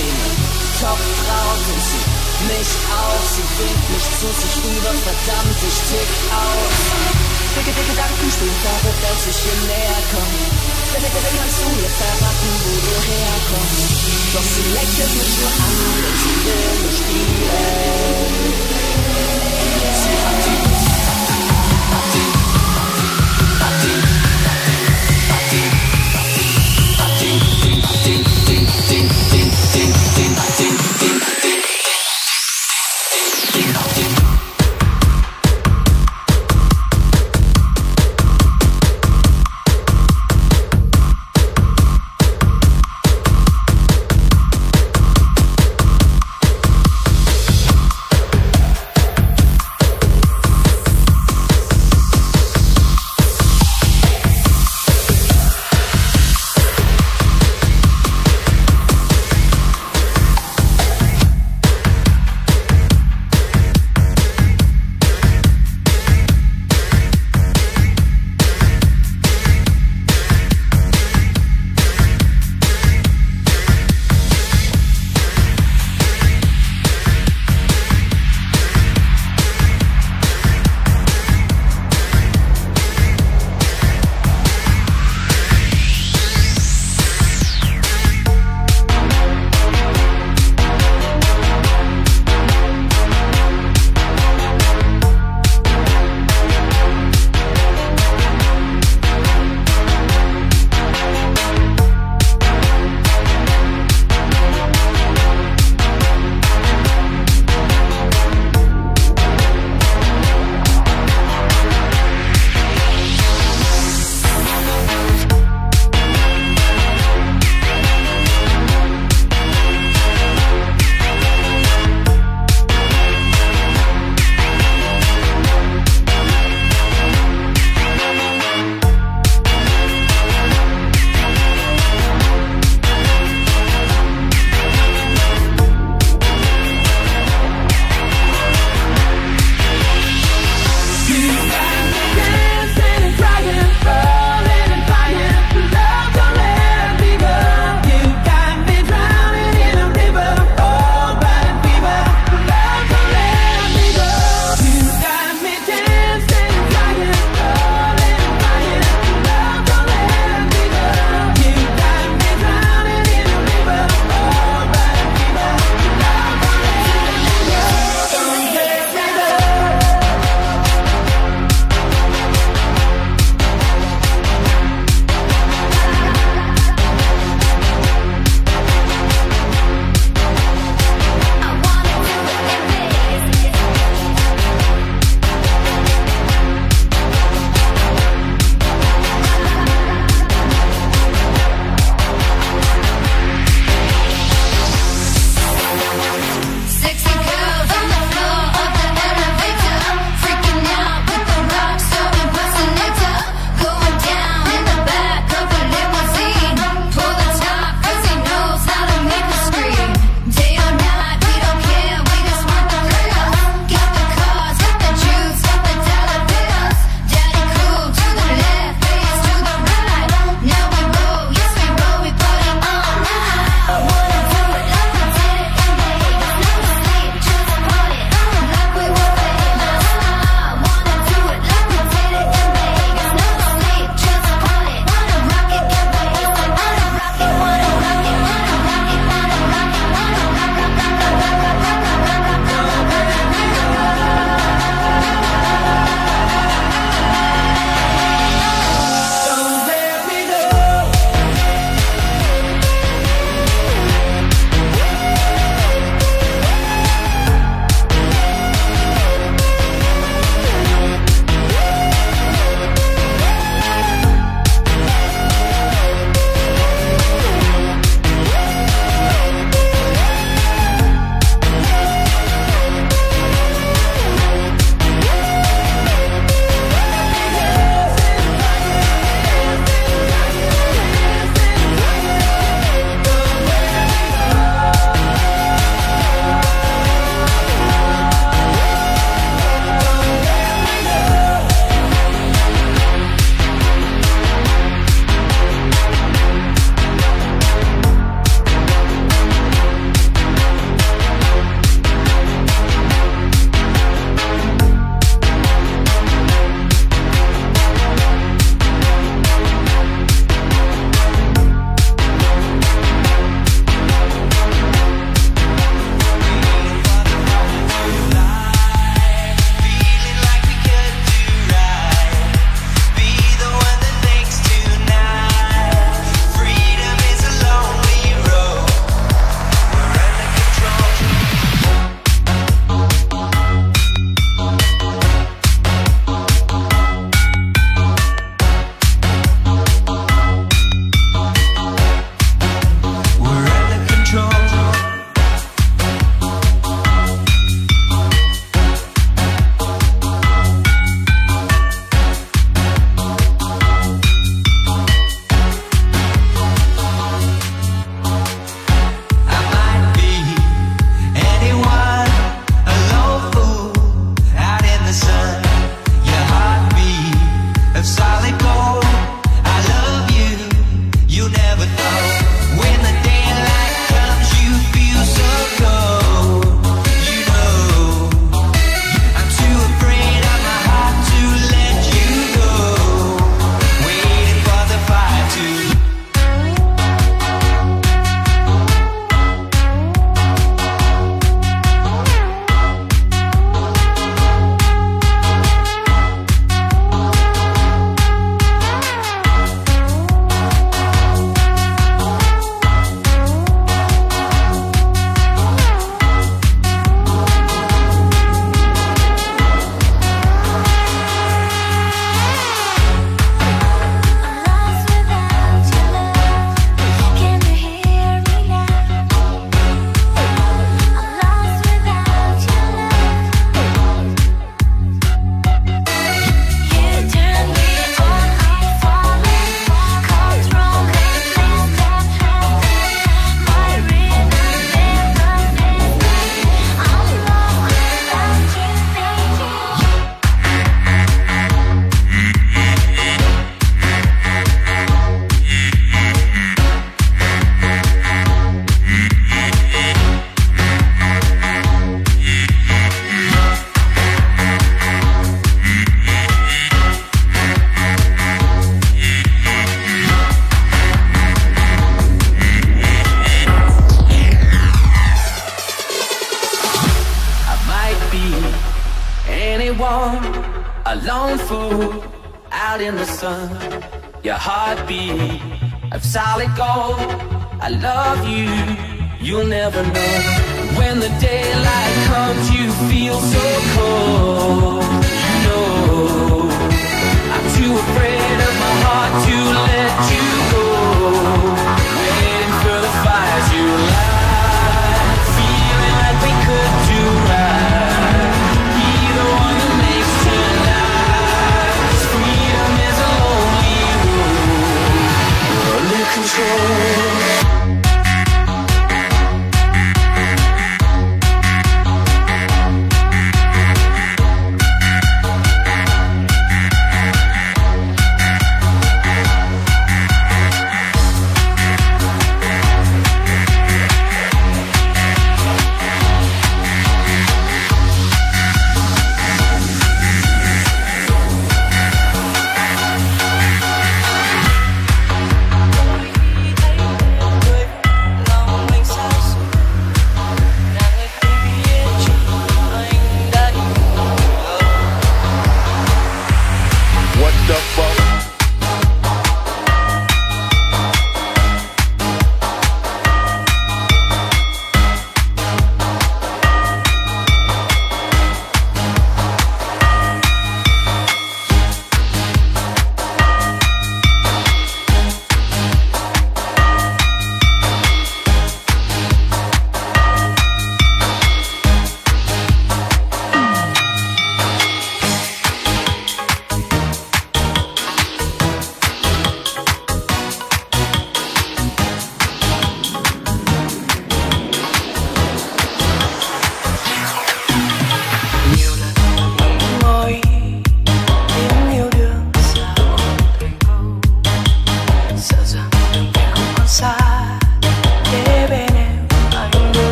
Szene. Topfrau sind sie, mich auch. Sie winkt mich zu sich rüber, verdammt, ich tick aus. Dicke, dicke Gedankenspiel verrückt, als ich hier näher komm. Bitte, bitte kannst du mir verraten, wo du herkommst. Doch sie lächelt mich nur an und sie will mich spielen. Sie hat die do, do.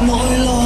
một love.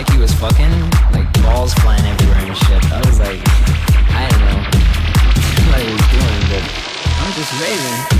like he was fucking, like balls flying everywhere and shit. I was like, I don't know what he was doing, but I'm just raving.